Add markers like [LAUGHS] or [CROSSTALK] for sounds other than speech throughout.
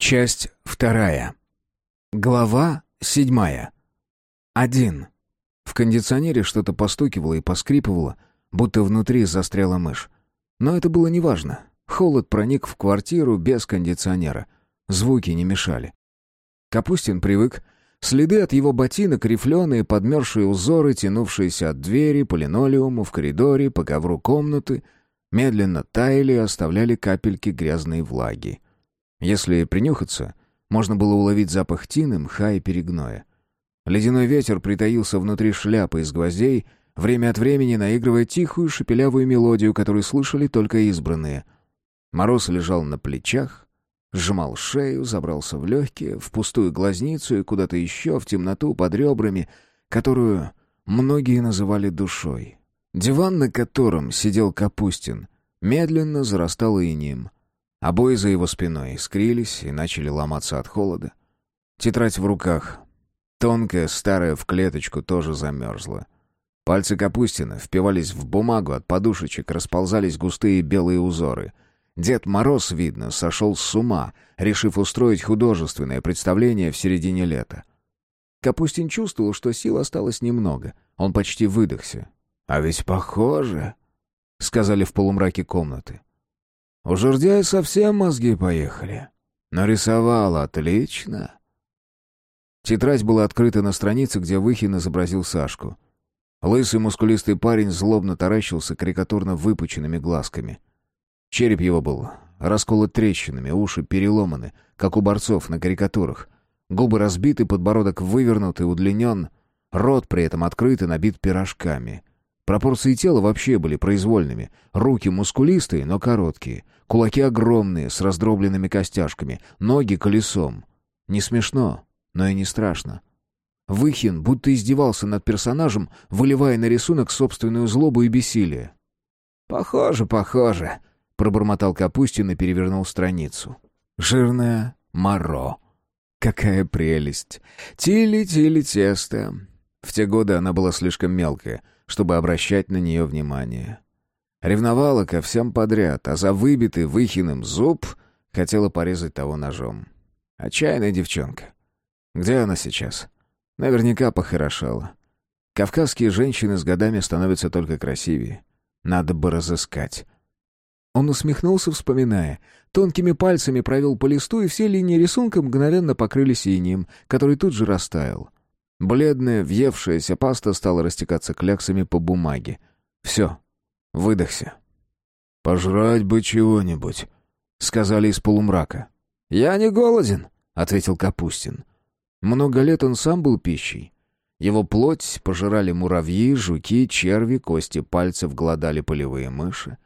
Часть вторая. Глава седьмая. Один. В кондиционере что-то постукивало и поскрипывало, будто внутри застряла мышь. Но это было неважно. Холод проник в квартиру без кондиционера. Звуки не мешали. Капустин привык. Следы от его ботинок, рифленые, подмерзшие узоры, тянувшиеся от двери, по линолеуму, в коридоре, по ковру комнаты, медленно таяли и оставляли капельки грязной влаги. Если принюхаться, можно было уловить запах тины, мха и перегноя. Ледяной ветер притаился внутри шляпы из гвоздей, время от времени наигрывая тихую шепелявую мелодию, которую слышали только избранные. Мороз лежал на плечах, сжимал шею, забрался в легкие, в пустую глазницу и куда-то еще, в темноту под ребрами, которую многие называли душой. Диван, на котором сидел Капустин, медленно зарастал инием — Обои за его спиной искрились и начали ломаться от холода. Тетрадь в руках, тонкая, старая в клеточку, тоже замерзла. Пальцы Капустина впивались в бумагу, от подушечек расползались густые белые узоры. Дед Мороз, видно, сошел с ума, решив устроить художественное представление в середине лета. Капустин чувствовал, что сил осталось немного. Он почти выдохся. «А ведь похоже», — сказали в полумраке комнаты. У жердяя совсем мозги поехали. Нарисовал отлично. Тетрадь была открыта на странице, где Выхин изобразил Сашку. Лысый мускулистый парень злобно таращился карикатурно выпученными глазками. Череп его был расколот трещинами, уши переломаны, как у борцов на карикатурах. Губы разбиты, подбородок вывернут и удлинен, рот при этом открыт и набит пирожками. Пропорции тела вообще были произвольными. Руки мускулистые, но короткие. Кулаки огромные, с раздробленными костяшками. Ноги колесом. Не смешно, но и не страшно. Выхин будто издевался над персонажем, выливая на рисунок собственную злобу и бессилие. «Похоже, похоже», — пробормотал Капустин и перевернул страницу. «Жирная Моро. Какая прелесть! Тили-тили тесто». В те годы она была слишком мелкая — чтобы обращать на нее внимание. Ревновала ко всем подряд, а за выбитый Выхиным зуб хотела порезать того ножом. Отчаянная девчонка. Где она сейчас? Наверняка похорошала. Кавказские женщины с годами становятся только красивее. Надо бы разыскать. Он усмехнулся, вспоминая. Тонкими пальцами провел по листу, и все линии рисунка мгновенно покрылись инием, который тут же растаял. Бледная, въевшаяся паста стала растекаться кляксами по бумаге. Все, выдохся. «Пожрать бы чего-нибудь», — сказали из полумрака. «Я не голоден», — ответил Капустин. Много лет он сам был пищей. Его плоть пожирали муравьи, жуки, черви, кости пальцев глодали полевые мыши.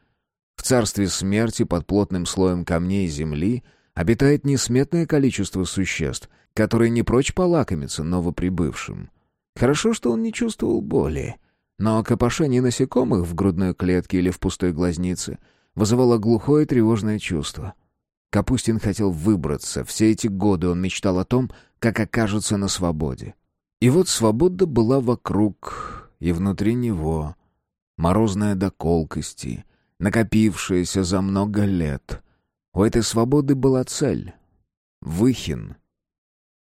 В царстве смерти под плотным слоем камней и земли обитает несметное количество существ — который не прочь полакомиться новоприбывшим. Хорошо, что он не чувствовал боли. Но копошение насекомых в грудной клетке или в пустой глазнице вызывало глухое тревожное чувство. Капустин хотел выбраться. Все эти годы он мечтал о том, как окажется на свободе. И вот свобода была вокруг и внутри него. Морозная до колкости, накопившаяся за много лет. У этой свободы была цель — Выхин —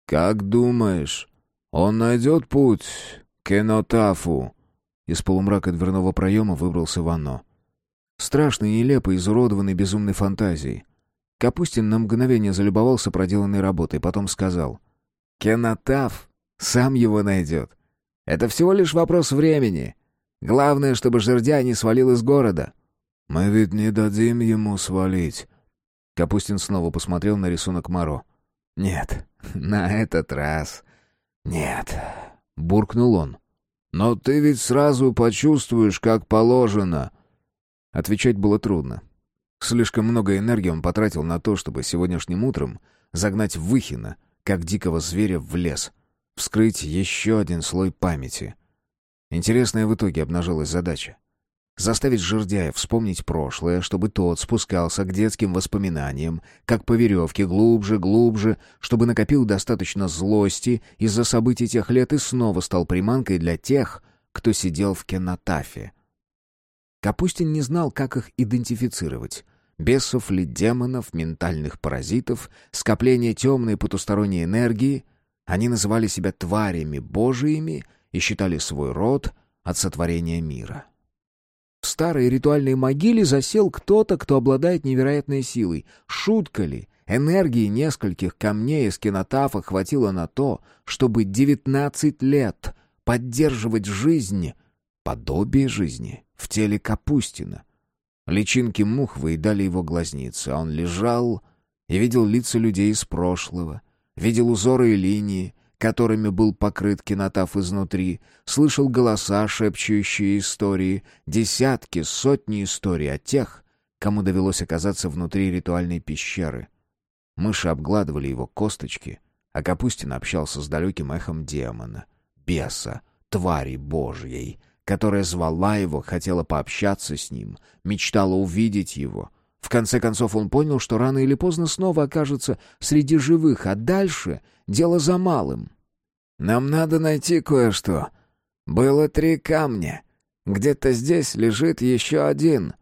«Как думаешь, он найдет путь к Энотафу?» Из полумрака дверного проема выбрался Вано. Страшный, нелепый, изуродованный безумной фантазией. Капустин на мгновение залюбовался проделанной работой, потом сказал. «Кенотаф сам его найдет. Это всего лишь вопрос времени. Главное, чтобы жердя не свалил из города». «Мы ведь не дадим ему свалить». Капустин снова посмотрел на рисунок Маро. «Нет, [LAUGHS] на этот раз нет», — буркнул он. «Но ты ведь сразу почувствуешь, как положено». Отвечать было трудно. Слишком много энергии он потратил на то, чтобы сегодняшним утром загнать Выхина, как дикого зверя, в лес, вскрыть еще один слой памяти. Интересная в итоге обнажилась задача. Заставить жердяя вспомнить прошлое, чтобы тот спускался к детским воспоминаниям, как по веревке, глубже, глубже, чтобы накопил достаточно злости из-за событий тех лет и снова стал приманкой для тех, кто сидел в кинотафе. Капустин не знал, как их идентифицировать. бесов ли, демонов, ментальных паразитов, скопление темной потусторонней энергии. Они называли себя тварями божиими и считали свой род от сотворения мира. В старой ритуальной могиле засел кто-то, кто обладает невероятной силой. Шутка ли? Энергии нескольких камней из кинотафа хватило на то, чтобы 19 лет поддерживать жизнь, подобие жизни, в теле Капустина. Личинки мух выедали его глазницы, а он лежал и видел лица людей из прошлого, видел узоры и линии, которыми был покрыт кинотаф изнутри, слышал голоса, шепчущие истории, десятки, сотни историй о тех, кому довелось оказаться внутри ритуальной пещеры. Мыши обгладывали его косточки, а Капустин общался с далеким эхом демона, беса, твари божьей, которая звала его, хотела пообщаться с ним, мечтала увидеть его. В конце концов он понял, что рано или поздно снова окажется среди живых, а дальше дело за малым. «Нам надо найти кое-что. Было три камня. Где-то здесь лежит еще один».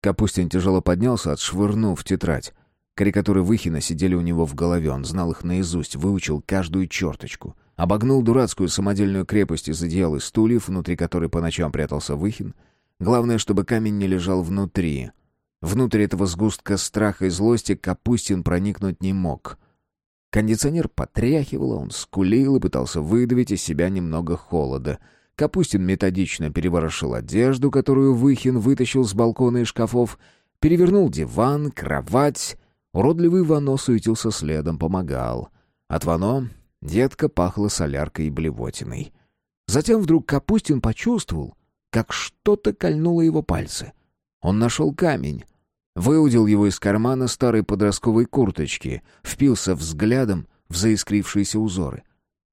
Капустин тяжело поднялся, отшвырнув тетрадь. Карикатуры Выхина сидели у него в голове, он знал их наизусть, выучил каждую черточку. Обогнул дурацкую самодельную крепость из одеял и стульев, внутри которой по ночам прятался Выхин. Главное, чтобы камень не лежал внутри. Внутрь этого сгустка страха и злости Капустин проникнуть не мог. Кондиционер потряхивало, он скулил и пытался выдавить из себя немного холода. Капустин методично переворошил одежду, которую Выхин вытащил с балкона и шкафов, перевернул диван, кровать Уродливый Вано суетился следом, помогал. От Вано детка пахла соляркой и блевотиной. Затем вдруг Капустин почувствовал, как что-то кольнуло его пальцы. Он нашел камень, выудил его из кармана старой подростковой курточки, впился взглядом в заискрившиеся узоры.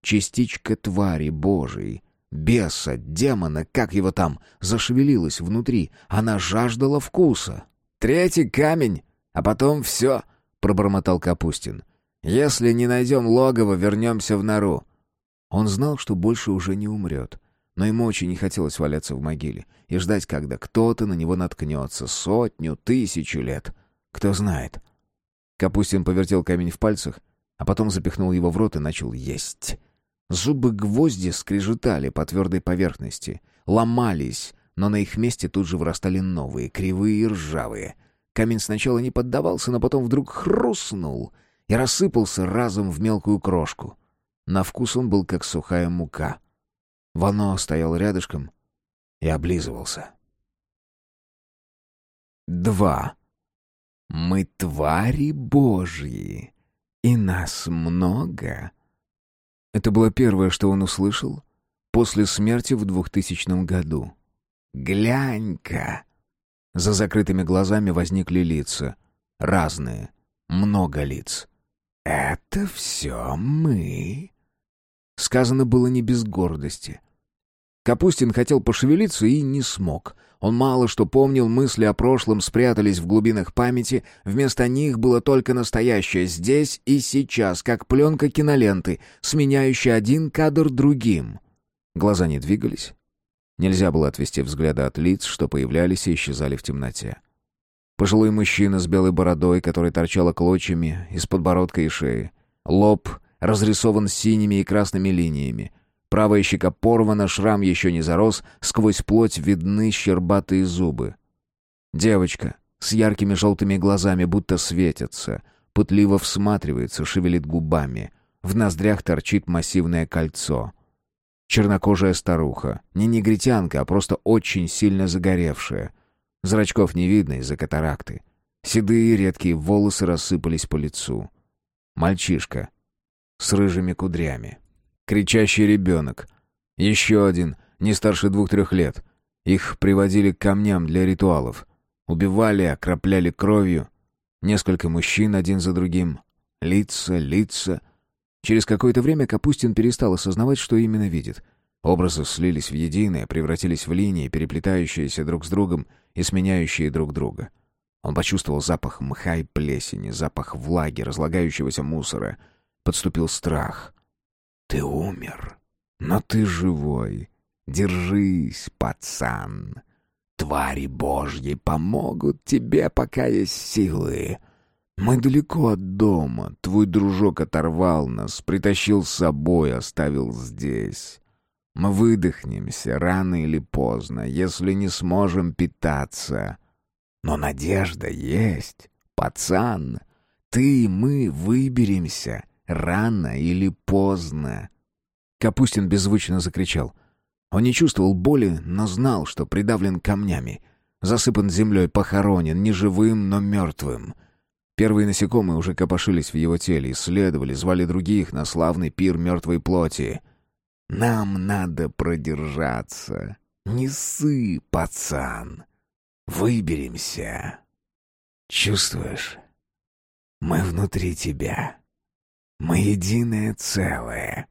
Частичка твари божией, беса, демона, как его там, зашевелилась внутри. Она жаждала вкуса. «Третий камень!» А потом все, — пробормотал Капустин. Если не найдем логово, вернемся в нору. Он знал, что больше уже не умрет. Но ему очень не хотелось валяться в могиле и ждать, когда кто-то на него наткнется сотню, тысячу лет. Кто знает. Капустин повертел камень в пальцах, а потом запихнул его в рот и начал есть. Зубы гвозди скрежетали по твердой поверхности, ломались, но на их месте тут же вырастали новые, кривые и ржавые — Камень сначала не поддавался, но потом вдруг хрустнул и рассыпался разом в мелкую крошку. На вкус он был как сухая мука. Вано стоял рядышком и облизывался. Два. Мы твари божьи, и нас много. Это было первое, что он услышал после смерти в двухтысячном году. «Глянь-ка!» За закрытыми глазами возникли лица. Разные. Много лиц. «Это все мы». Сказано было не без гордости. Капустин хотел пошевелиться и не смог. Он мало что помнил, мысли о прошлом спрятались в глубинах памяти, вместо них было только настоящее здесь и сейчас, как пленка киноленты, сменяющая один кадр другим. Глаза не двигались, Нельзя было отвести взгляда от лиц, что появлялись и исчезали в темноте. Пожилой мужчина с белой бородой, который торчала клочьями из подбородка и шеи. Лоб разрисован синими и красными линиями. Правая щека порвана, шрам еще не зарос, сквозь плоть видны щербатые зубы. Девочка с яркими желтыми глазами будто светятся, пытливо всматривается, шевелит губами. В ноздрях торчит массивное кольцо — Чернокожая старуха. Не негритянка, а просто очень сильно загоревшая. Зрачков не видно из-за катаракты. Седые редкие волосы рассыпались по лицу. Мальчишка. С рыжими кудрями. Кричащий ребенок. Еще один, не старше двух-трех лет. Их приводили к камням для ритуалов. Убивали, окропляли кровью. Несколько мужчин один за другим. Лица, лица — Через какое-то время Капустин перестал осознавать, что именно видит. Образы слились в единое, превратились в линии, переплетающиеся друг с другом и сменяющие друг друга. Он почувствовал запах мха и плесени, запах влаги, разлагающегося мусора. Подступил страх. «Ты умер, но ты живой. Держись, пацан!» Твари божьи помогут тебе, пока есть силы. Мы далеко от дома. Твой дружок оторвал нас, притащил с собой, оставил здесь. Мы выдохнемся рано или поздно, если не сможем питаться. Но надежда есть, пацан. Ты и мы выберемся рано или поздно. Капустин беззвучно закричал. Он не чувствовал боли, но знал, что придавлен камнями. Засыпан землей, похоронен, не живым, но мертвым. Первые насекомые уже копошились в его теле, исследовали, звали других на славный пир мертвой плоти. «Нам надо продержаться. Не ссы, пацан. Выберемся. Чувствуешь? Мы внутри тебя. Мы единое целое».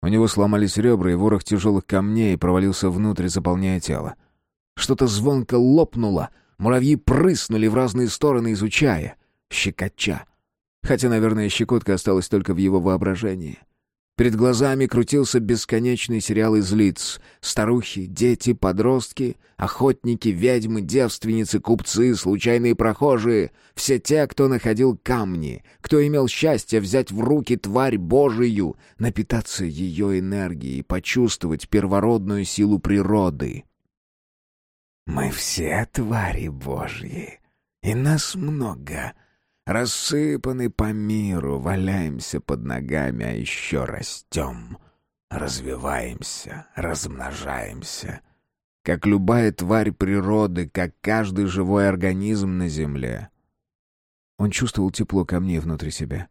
У него сломались ребра, и ворох тяжелых камней провалился внутрь, заполняя тело. Что-то звонко лопнуло, муравьи прыснули в разные стороны, изучая, щекоча. Хотя, наверное, щекотка осталась только в его воображении. Перед глазами крутился бесконечный сериал из лиц. Старухи, дети, подростки, охотники, ведьмы, девственницы, купцы, случайные прохожие. Все те, кто находил камни, кто имел счастье взять в руки тварь Божию, напитаться ее энергией, почувствовать первородную силу природы. «Мы все твари Божьи, и нас много», Рассыпаны по миру, валяемся под ногами, а еще растем. Развиваемся, размножаемся. Как любая тварь природы, как каждый живой организм на земле. Он чувствовал тепло камней внутри себя.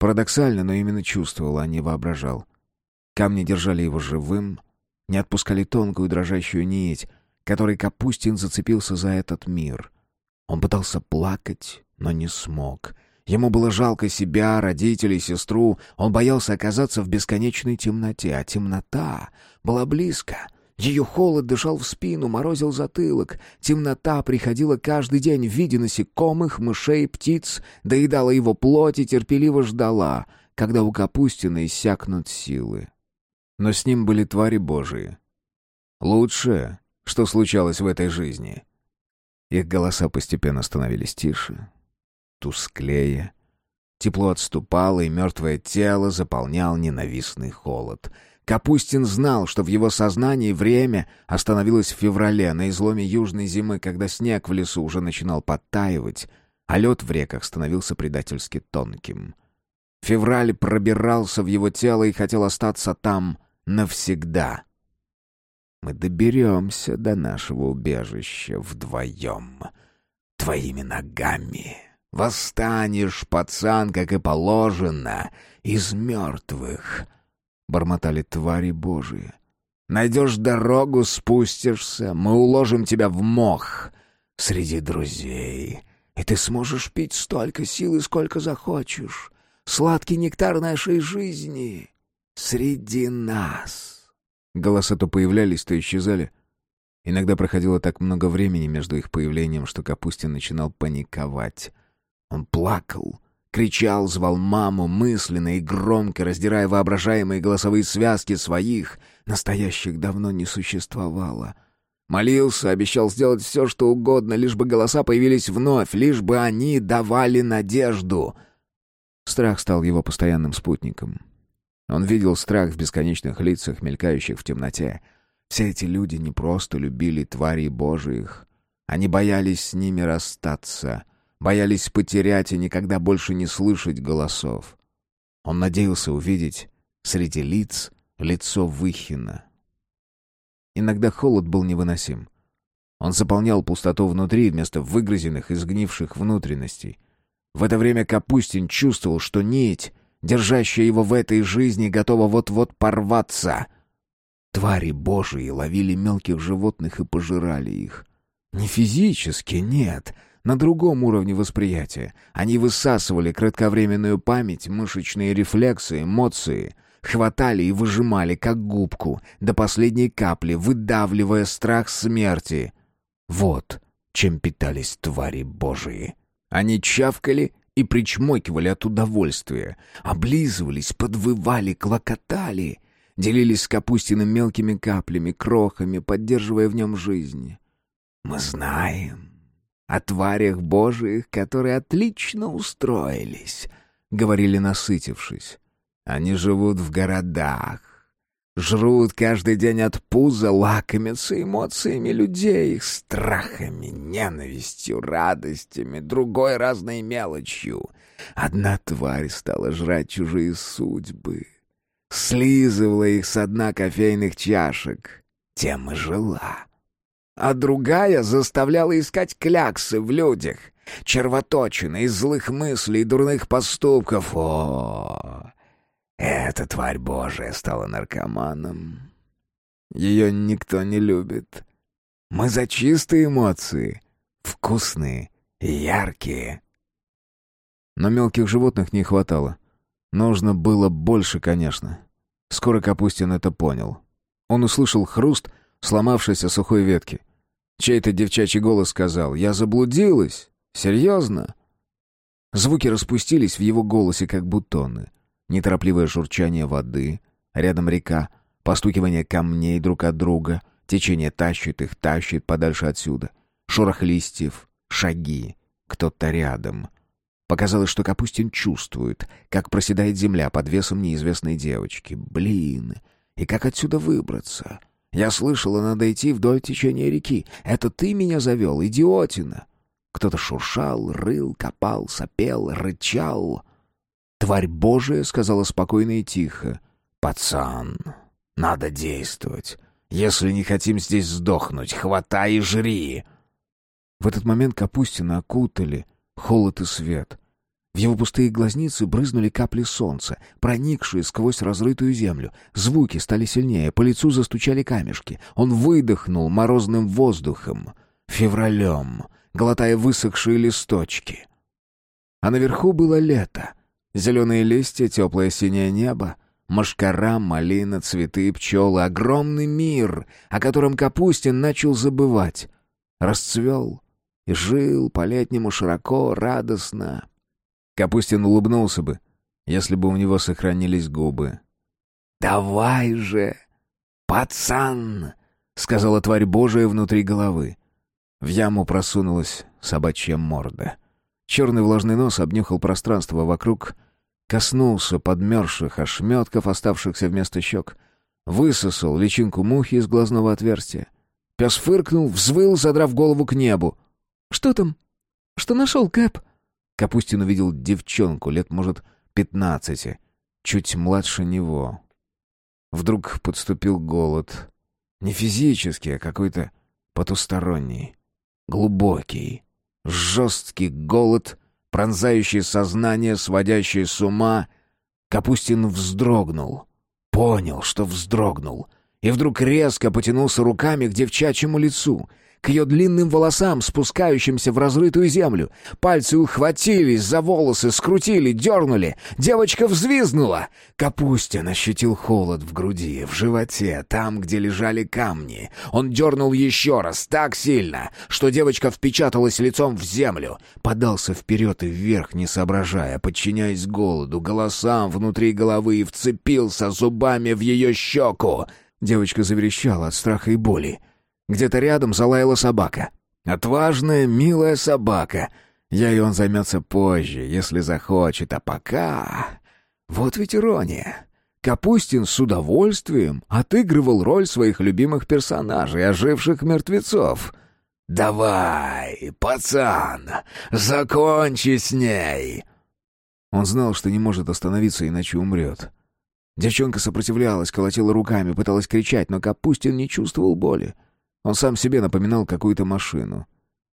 Парадоксально, но именно чувствовал, а не воображал. Камни держали его живым, не отпускали тонкую дрожащую нить, которой Капустин зацепился за этот мир. Он пытался плакать, но не смог. Ему было жалко себя, родителей, сестру. Он боялся оказаться в бесконечной темноте, а темнота была близко. Ее холод дышал в спину, морозил затылок. Темнота приходила каждый день в виде насекомых, мышей, птиц, доедала его плоть и терпеливо ждала, когда у Капустина иссякнут силы. Но с ним были твари божии. Лучшее, что случалось в этой жизни. Их голоса постепенно становились тише, тусклее. Тепло отступало, и мертвое тело заполнял ненавистный холод. Капустин знал, что в его сознании время остановилось в феврале, на изломе южной зимы, когда снег в лесу уже начинал подтаивать, а лед в реках становился предательски тонким. Февраль пробирался в его тело и хотел остаться там навсегда. «Мы доберемся до нашего убежища вдвоем, твоими ногами». Восстанешь, пацан, как и положено, из мертвых. Бормотали твари божии. Найдешь дорогу, спустишься, мы уложим тебя в мох среди друзей, и ты сможешь пить столько силы, сколько захочешь. Сладкий нектар нашей жизни среди нас. Голоса то появлялись, то исчезали. Иногда проходило так много времени между их появлением, что Капустин начинал паниковать. Он плакал, кричал, звал маму мысленно и громко, раздирая воображаемые голосовые связки своих, настоящих давно не существовало. Молился, обещал сделать все, что угодно, лишь бы голоса появились вновь, лишь бы они давали надежду. Страх стал его постоянным спутником. Он видел страх в бесконечных лицах, мелькающих в темноте. Все эти люди не просто любили тварей божиих. Они боялись с ними расстаться — боялись потерять и никогда больше не слышать голосов. Он надеялся увидеть среди лиц лицо Выхина. Иногда холод был невыносим. Он заполнял пустоту внутри вместо выгрызенных и сгнивших внутренностей. В это время Капустин чувствовал, что нить, держащая его в этой жизни, готова вот-вот порваться. Твари божьи ловили мелких животных и пожирали их. Не физически, нет — на другом уровне восприятия. Они высасывали кратковременную память, мышечные рефлексы, эмоции, хватали и выжимали, как губку, до последней капли, выдавливая страх смерти. Вот чем питались твари божии. Они чавкали и причмокивали от удовольствия, облизывались, подвывали, клокотали, делились с Капустиным мелкими каплями, крохами, поддерживая в нем жизнь. Мы знаем о тварях божиих, которые отлично устроились, — говорили, насытившись. Они живут в городах, жрут каждый день от пуза, лакомятся эмоциями людей, их страхами, ненавистью, радостями, другой разной мелочью. Одна тварь стала жрать чужие судьбы, слизывала их со дна кофейных чашек, тем и жила. А другая заставляла искать кляксы в людях, червоточины из злых мыслей и дурных поступков. О, эта тварь божия стала наркоманом. Ее никто не любит. Мы за чистые эмоции, вкусные и яркие. Но мелких животных не хватало. Нужно было больше, конечно. Скоро Капустин это понял. Он услышал хруст сломавшейся сухой ветки. Чей-то девчачий голос сказал «Я заблудилась? Серьезно?» Звуки распустились в его голосе, как бутоны. Неторопливое журчание воды, рядом река, постукивание камней друг от друга, течение тащит их, тащит подальше отсюда. Шорох листьев, шаги, кто-то рядом. Показалось, что Капустин чувствует, как проседает земля под весом неизвестной девочки. Блин, и как отсюда выбраться? Я слышала, надо идти вдоль течения реки. Это ты меня завел, идиотина. Кто-то шуршал, рыл, копал, сопел, рычал. «Тварь Божия», — сказала спокойно и тихо. «Пацан, надо действовать. Если не хотим здесь сдохнуть, хватай и жри!» В этот момент Капустина окутали холод и свет. В его пустые глазницы брызнули капли солнца, проникшие сквозь разрытую землю. Звуки стали сильнее, по лицу застучали камешки. Он выдохнул морозным воздухом, февралем, глотая высохшие листочки. А наверху было лето. Зеленые листья, теплое синее небо, Машкара, малина, цветы, пчелы, огромный мир, о котором Капустин начал забывать. Расцвел и жил по-летнему широко, радостно. Капустин улыбнулся бы, если бы у него сохранились губы. «Давай же, пацан!» — сказала тварь Божия внутри головы. В яму просунулась собачья морда. Черный влажный нос обнюхал пространство вокруг, коснулся подмерзших ошметков, оставшихся вместо щек, высосал личинку мухи из глазного отверстия. Пес фыркнул, взвыл, задрав голову к небу. «Что там? Что нашел, Кэп?» Капустин увидел девчонку, лет, может, пятнадцати, чуть младше него. Вдруг подступил голод. Не физический, а какой-то потусторонний. Глубокий, жесткий голод, пронзающий сознание, сводящий с ума. Капустин вздрогнул. Понял, что вздрогнул. И вдруг резко потянулся руками к девчачьему лицу — к ее длинным волосам, спускающимся в разрытую землю. Пальцы ухватились за волосы, скрутили, дернули. Девочка взвизгнула. Капустин ощутил холод в груди, в животе, там, где лежали камни. Он дернул еще раз, так сильно, что девочка впечаталась лицом в землю. Подался вперед и вверх, не соображая, подчиняясь голоду, голосам внутри головы и вцепился зубами в ее щеку. Девочка заверещала от страха и боли. Где-то рядом залаяла собака. Отважная, милая собака. Я и он займется позже, если захочет. А пока... Вот ведь ирония. Капустин с удовольствием отыгрывал роль своих любимых персонажей, оживших мертвецов. «Давай, пацан, закончи с ней!» Он знал, что не может остановиться, иначе умрет. Девчонка сопротивлялась, колотила руками, пыталась кричать, но Капустин не чувствовал боли. Он сам себе напоминал какую-то машину.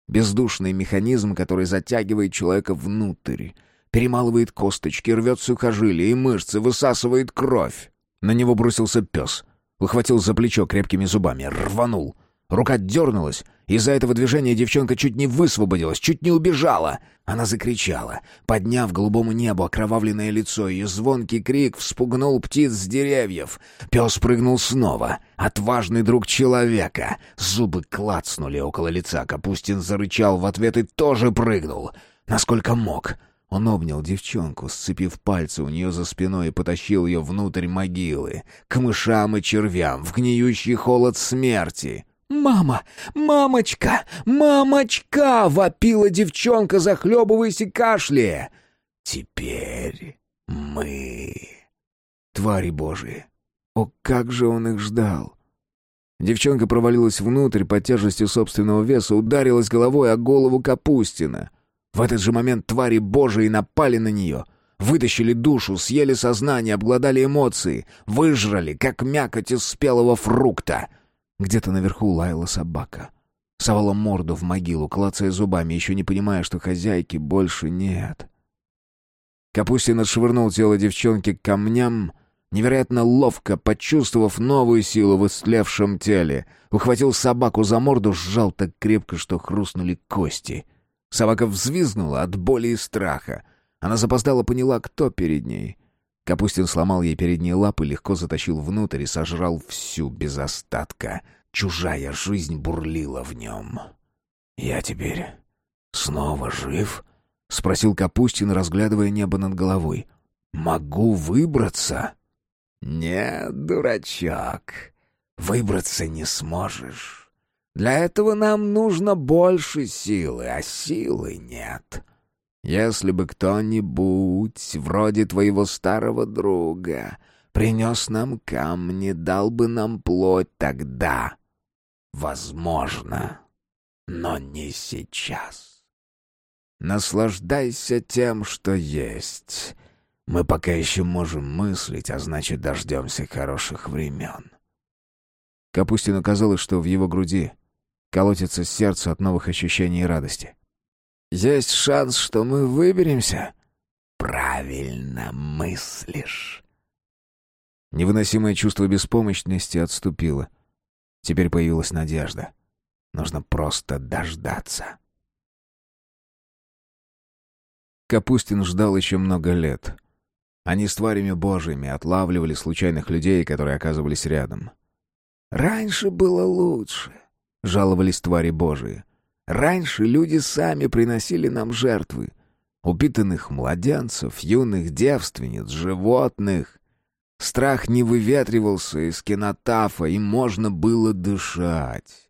Бездушный механизм, который затягивает человека внутрь, перемалывает косточки, рвет сухожилия и мышцы, высасывает кровь. На него бросился пес. Ухватил за плечо крепкими зубами, рванул — Рука дернулась. Из-за этого движения девчонка чуть не высвободилась, чуть не убежала. Она закричала, подняв к голубому небу окровавленное лицо. Ее звонкий крик вспугнул птиц с деревьев. Пес прыгнул снова. Отважный друг человека. Зубы клацнули около лица. Капустин зарычал в ответ и тоже прыгнул. Насколько мог. Он обнял девчонку, сцепив пальцы у нее за спиной и потащил ее внутрь могилы, к мышам и червям, в гниющий холод смерти. «Мама! Мамочка! Мамочка!» — вопила девчонка, захлебываясь и кашляя. «Теперь мы...» Твари божьи! О, как же он их ждал! Девчонка провалилась внутрь под тяжестью собственного веса, ударилась головой о голову Капустина. В этот же момент твари божьи напали на нее — Вытащили душу, съели сознание, обглодали эмоции, выжрали, как мякоть из спелого фрукта. Где-то наверху лаяла собака. Совала морду в могилу, клацая зубами, еще не понимая, что хозяйки больше нет. Капустин отшвырнул тело девчонки к камням, невероятно ловко, почувствовав новую силу в истлевшем теле. Ухватил собаку за морду, сжал так крепко, что хрустнули кости. Собака взвизгнула от боли и страха — она запоздала поняла, кто перед ней. Капустин сломал ей передние лапы, легко затащил внутрь и сожрал всю без остатка. Чужая жизнь бурлила в нем. «Я теперь снова жив?» — спросил Капустин, разглядывая небо над головой. «Могу выбраться?» «Нет, дурачок, выбраться не сможешь. Для этого нам нужно больше силы, а силы нет. Если бы кто-нибудь, вроде твоего старого друга, принес нам камни, дал бы нам плоть тогда, возможно, но не сейчас. Наслаждайся тем, что есть. Мы пока еще можем мыслить, а значит, дождемся хороших времен. Капустину казалось, что в его груди колотится сердце от новых ощущений и радости. Есть шанс, что мы выберемся?» «Правильно мыслишь». Невыносимое чувство беспомощности отступило. Теперь появилась надежда. Нужно просто дождаться. Капустин ждал еще много лет. Они с тварями божьими отлавливали случайных людей, которые оказывались рядом. «Раньше было лучше», — жаловались твари божии. Раньше люди сами приносили нам жертвы. Упитанных младенцев, юных девственниц, животных. Страх не выветривался из кинотафа, и можно было дышать.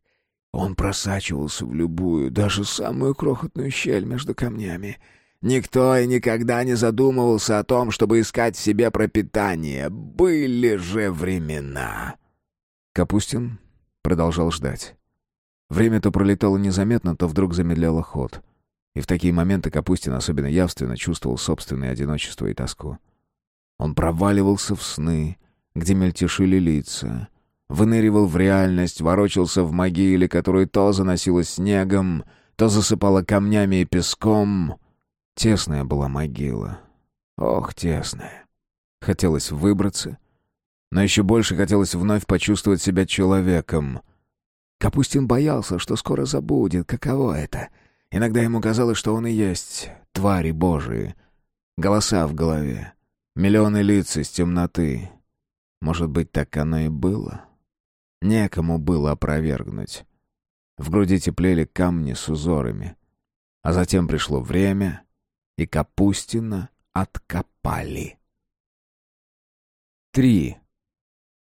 Он просачивался в любую, даже самую крохотную щель между камнями. Никто и никогда не задумывался о том, чтобы искать себе пропитание. Были же времена. Капустин продолжал ждать. Время то пролетало незаметно, то вдруг замедляло ход. И в такие моменты Капустин особенно явственно чувствовал собственное одиночество и тоску. Он проваливался в сны, где мельтешили лица, выныривал в реальность, ворочался в могиле, которую то заносило снегом, то засыпала камнями и песком. Тесная была могила. Ох, тесная. Хотелось выбраться, но еще больше хотелось вновь почувствовать себя человеком — Капустин боялся, что скоро забудет, каково это. Иногда ему казалось, что он и есть твари божии. Голоса в голове, миллионы лиц из темноты. Может быть, так оно и было? Некому было опровергнуть. В груди теплели камни с узорами. А затем пришло время, и Капустина откопали. Три.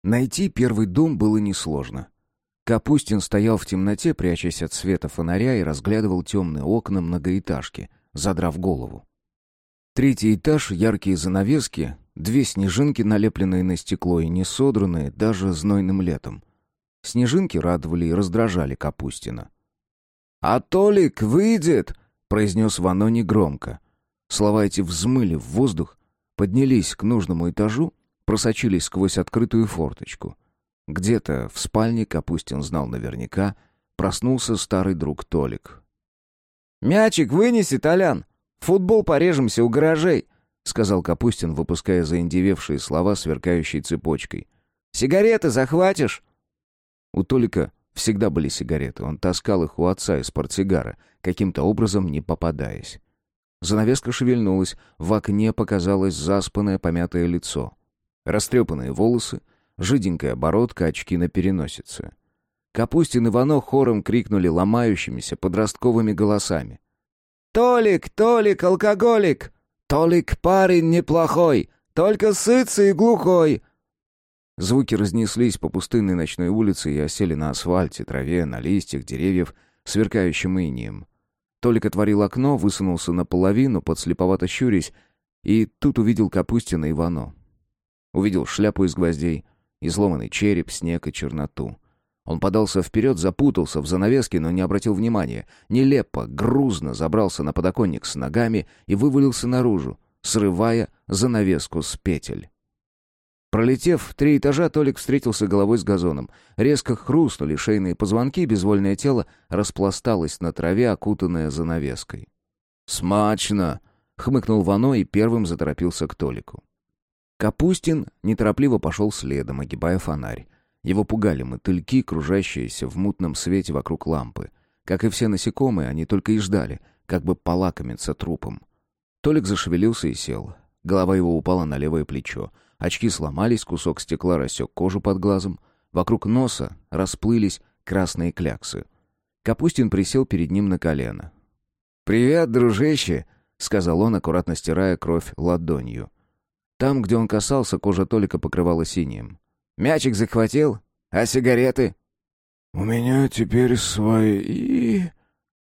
Найти первый дом было несложно. Капустин стоял в темноте, прячась от света фонаря, и разглядывал темные окна многоэтажки, задрав голову. Третий этаж, яркие занавески, две снежинки, налепленные на стекло и не содранные даже знойным летом. Снежинки радовали и раздражали Капустина. «А Толик выйдет!» — произнес Вано негромко. Слова эти взмыли в воздух, поднялись к нужному этажу, просочились сквозь открытую форточку — где-то в спальне Капустин знал наверняка, проснулся старый друг Толик. «Мячик вынеси, Толян! Футбол порежемся у гаражей!» — сказал Капустин, выпуская заиндевевшие слова сверкающей цепочкой. «Сигареты захватишь?» У Толика всегда были сигареты. Он таскал их у отца из портсигара, каким-то образом не попадаясь. Занавеска шевельнулась, в окне показалось заспанное помятое лицо. Растрепанные волосы — жиденькая бородка, очки на переносице. Капустин и Вано хором крикнули ломающимися подростковыми голосами. «Толик, Толик, алкоголик! Толик парень неплохой, только сытый и глухой!» Звуки разнеслись по пустынной ночной улице и осели на асфальте, траве, на листьях деревьев, сверкающим инием. Толик отворил окно, высунулся наполовину, подслеповато щурясь, и тут увидел Капустина Ивано. Увидел шляпу из гвоздей, изломанный череп, снег и черноту. Он подался вперед, запутался в занавеске, но не обратил внимания. Нелепо, грузно забрался на подоконник с ногами и вывалился наружу, срывая занавеску с петель. Пролетев три этажа, Толик встретился головой с газоном. Резко хрустнули шейные позвонки, безвольное тело распласталось на траве, окутанное занавеской. «Смачно!» — хмыкнул Вано и первым заторопился к Толику. Капустин неторопливо пошел следом, огибая фонарь. Его пугали мотыльки, кружащиеся в мутном свете вокруг лампы. Как и все насекомые, они только и ждали, как бы полакомиться трупом. Толик зашевелился и сел. Голова его упала на левое плечо. Очки сломались, кусок стекла рассек кожу под глазом. Вокруг носа расплылись красные кляксы. Капустин присел перед ним на колено. «Привет, дружище!» — сказал он, аккуратно стирая кровь ладонью. Там, где он касался, кожа Толика покрывала синим. Мячик захватил? А сигареты?» «У меня теперь свои...»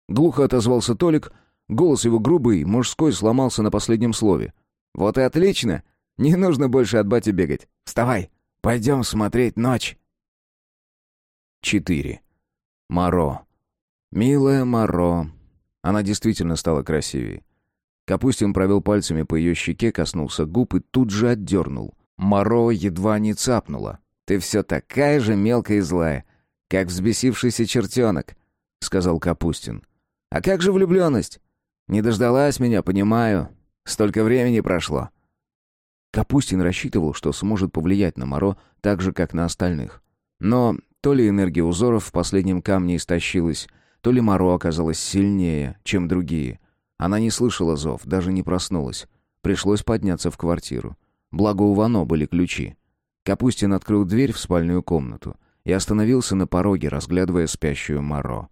Глухо отозвался Толик. Голос его грубый, мужской, сломался на последнем слове. «Вот и отлично! Не нужно больше от бати бегать. Вставай! Пойдем смотреть ночь!» Четыре. Маро. Милая Маро. Она действительно стала красивее. Капустин провел пальцами по ее щеке, коснулся губ и тут же отдернул. Моро едва не цапнула. «Ты все такая же мелкая и злая, как взбесившийся чертенок», — сказал Капустин. «А как же влюбленность? Не дождалась меня, понимаю. Столько времени прошло». Капустин рассчитывал, что сможет повлиять на Моро так же, как на остальных. Но то ли энергия узоров в последнем камне истощилась, то ли Моро оказалась сильнее, чем другие. Она не слышала зов, даже не проснулась. Пришлось подняться в квартиру. Благо у Вано были ключи. Капустин открыл дверь в спальную комнату и остановился на пороге, разглядывая спящую Маро.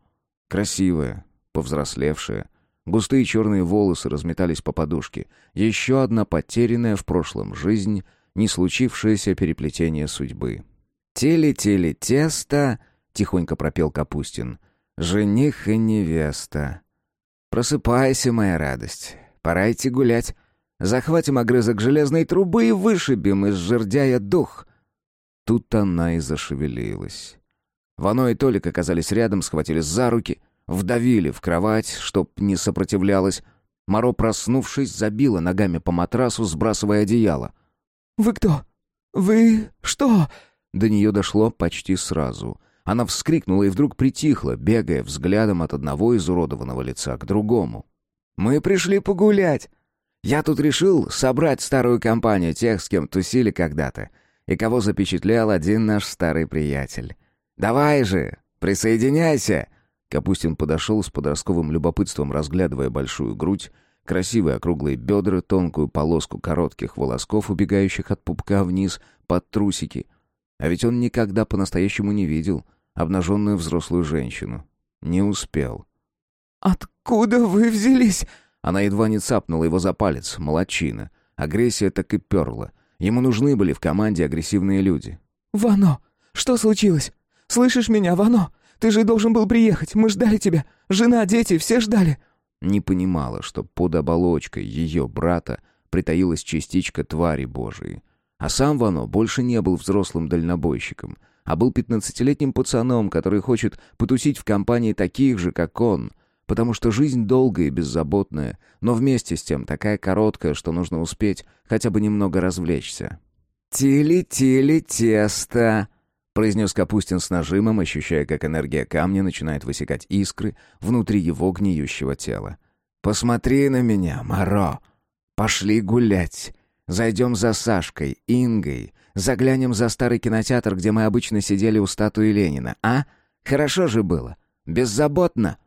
Красивая, повзрослевшая. Густые черные волосы разметались по подушке. Еще одна потерянная в прошлом жизнь, не случившееся переплетение судьбы. «Теле-теле тесто», — тихонько пропел Капустин. «Жених и невеста». «Просыпайся, моя радость. Пора идти гулять. Захватим огрызок железной трубы и вышибем из жердяя дух». Тут она и зашевелилась. Вано и Толик оказались рядом, схватились за руки, вдавили в кровать, чтоб не сопротивлялась. Моро, проснувшись, забила ногами по матрасу, сбрасывая одеяло. «Вы кто? Вы что?» До нее дошло почти сразу. Она вскрикнула и вдруг притихла, бегая взглядом от одного изуродованного лица к другому. «Мы пришли погулять!» Я тут решил собрать старую компанию тех, с кем тусили когда-то, и кого запечатлел один наш старый приятель. Давай же, присоединяйся!» Капустин подошел с подростковым любопытством, разглядывая большую грудь, красивые округлые бедра, тонкую полоску коротких волосков, убегающих от пупка вниз под трусики. А ведь он никогда по-настоящему не видел обнаженную взрослую женщину. Не успел. «Откуда вы взялись?» Она едва не цапнула его за палец, молодчина. Агрессия так и перла. Ему нужны были в команде агрессивные люди. «Вано, что случилось? Слышишь меня, Вано? Ты же должен был приехать, мы ждали тебя. Жена, дети, все ждали». Не понимала, что под оболочкой ее брата притаилась частичка твари Божией. А сам Вано больше не был взрослым дальнобойщиком, а был пятнадцатилетним пацаном, который хочет потусить в компании таких же, как он — потому что жизнь долгая и беззаботная, но вместе с тем такая короткая, что нужно успеть хотя бы немного развлечься. «Тили-тили тесто!» — произнес Капустин с нажимом, ощущая, как энергия камня начинает высекать искры внутри его гниющего тела. «Посмотри на меня, Маро! Пошли гулять! Зайдем за Сашкой, Ингой, заглянем за старый кинотеатр, где мы обычно сидели у статуи Ленина, а? Хорошо же было! Беззаботно!»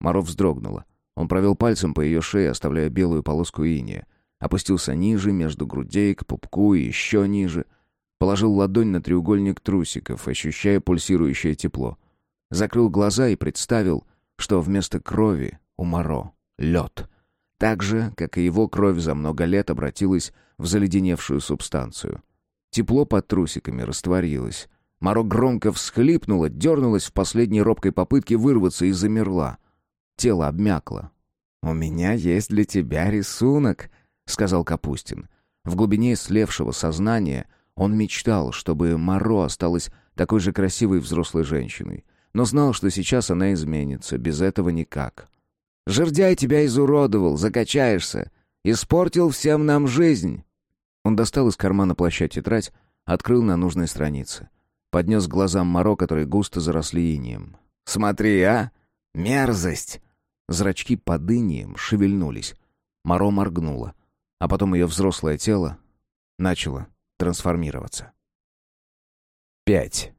Маров вздрогнула. Он провел пальцем по ее шее, оставляя белую полоску иния. Опустился ниже, между грудей, к пупку и еще ниже. Положил ладонь на треугольник трусиков, ощущая пульсирующее тепло. Закрыл глаза и представил, что вместо крови у Маро лед. Так же, как и его кровь за много лет обратилась в заледеневшую субстанцию. Тепло под трусиками растворилось. Маро громко всхлипнула, дернулась в последней робкой попытке вырваться и замерла. Тело обмякло. «У меня есть для тебя рисунок», — сказал Капустин. В глубине слевшего сознания он мечтал, чтобы Маро осталась такой же красивой взрослой женщиной, но знал, что сейчас она изменится, без этого никак. «Жердяй тебя изуродовал, закачаешься, испортил всем нам жизнь!» Он достал из кармана плаща тетрадь, открыл на нужной странице. Поднес к глазам Моро, которые густо заросли инием. «Смотри, а! Мерзость!» Зрачки под инием шевельнулись. Моро моргнула, а потом ее взрослое тело начало трансформироваться. Пять.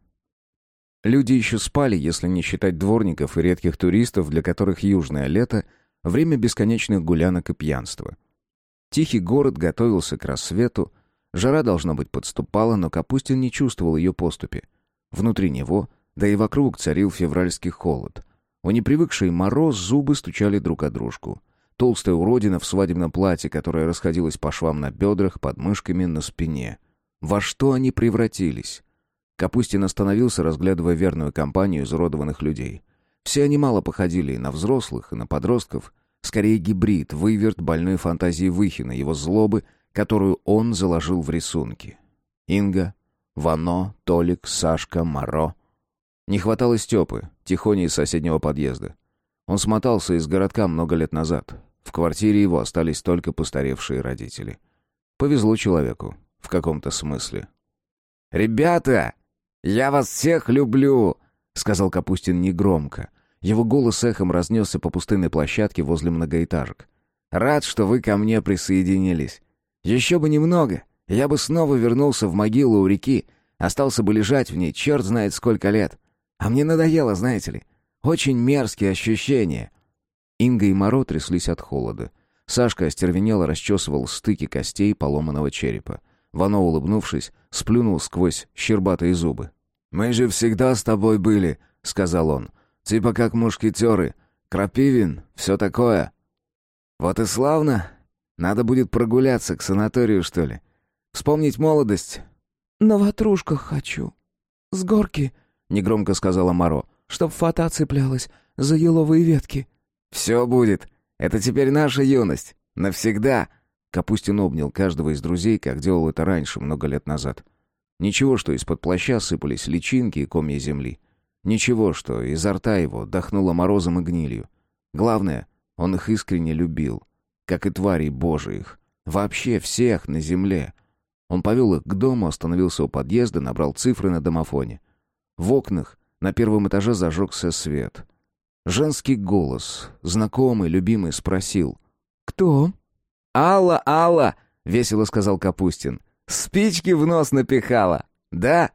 Люди еще спали, если не считать дворников и редких туристов, для которых южное лето — время бесконечных гулянок и пьянства. Тихий город готовился к рассвету, жара, должно быть, подступала, но Капустин не чувствовал ее поступи. Внутри него, да и вокруг царил февральский холод. У непривыкшей мороз зубы стучали друг о дружку. Толстая уродина в свадебном платье, которое расходилось по швам на бедрах, под мышками, на спине. Во что они превратились? Капустин остановился, разглядывая верную компанию изуродованных людей. Все они мало походили и на взрослых, и на подростков. Скорее гибрид, выверт больной фантазии Выхина, его злобы, которую он заложил в рисунки. Инга, Вано, Толик, Сашка, Маро. Не хватало Степы, тихони из соседнего подъезда. Он смотался из городка много лет назад. В квартире его остались только постаревшие родители. Повезло человеку, в каком-то смысле. «Ребята!» «Я вас всех люблю!» — сказал Капустин негромко. Его голос эхом разнесся по пустынной площадке возле многоэтажек. «Рад, что вы ко мне присоединились. Еще бы немного, я бы снова вернулся в могилу у реки, остался бы лежать в ней черт знает сколько лет. А мне надоело, знаете ли. Очень мерзкие ощущения». Инга и Моро тряслись от холода. Сашка остервенело расчесывал стыки костей поломанного черепа. Вано, улыбнувшись, сплюнул сквозь щербатые зубы. «Мы же всегда с тобой были», — сказал он. «Типа как мушкетеры. Крапивин, все такое». «Вот и славно. Надо будет прогуляться к санаторию, что ли. Вспомнить молодость». «На ватрушках хочу. С горки», — негромко сказала Маро, «чтоб фата цеплялась за еловые ветки». «Все будет. Это теперь наша юность. Навсегда», Капустин обнял каждого из друзей, как делал это раньше, много лет назад. Ничего, что из-под плаща сыпались личинки и комья земли. Ничего, что изо рта его дохнуло морозом и гнилью. Главное, он их искренне любил, как и тварей божиих. Вообще всех на земле. Он повел их к дому, остановился у подъезда, набрал цифры на домофоне. В окнах на первом этаже зажегся свет. Женский голос, знакомый, любимый, спросил. «Кто?» «Алла, Алла!» — весело сказал Капустин. «Спички в нос напихала. Да?»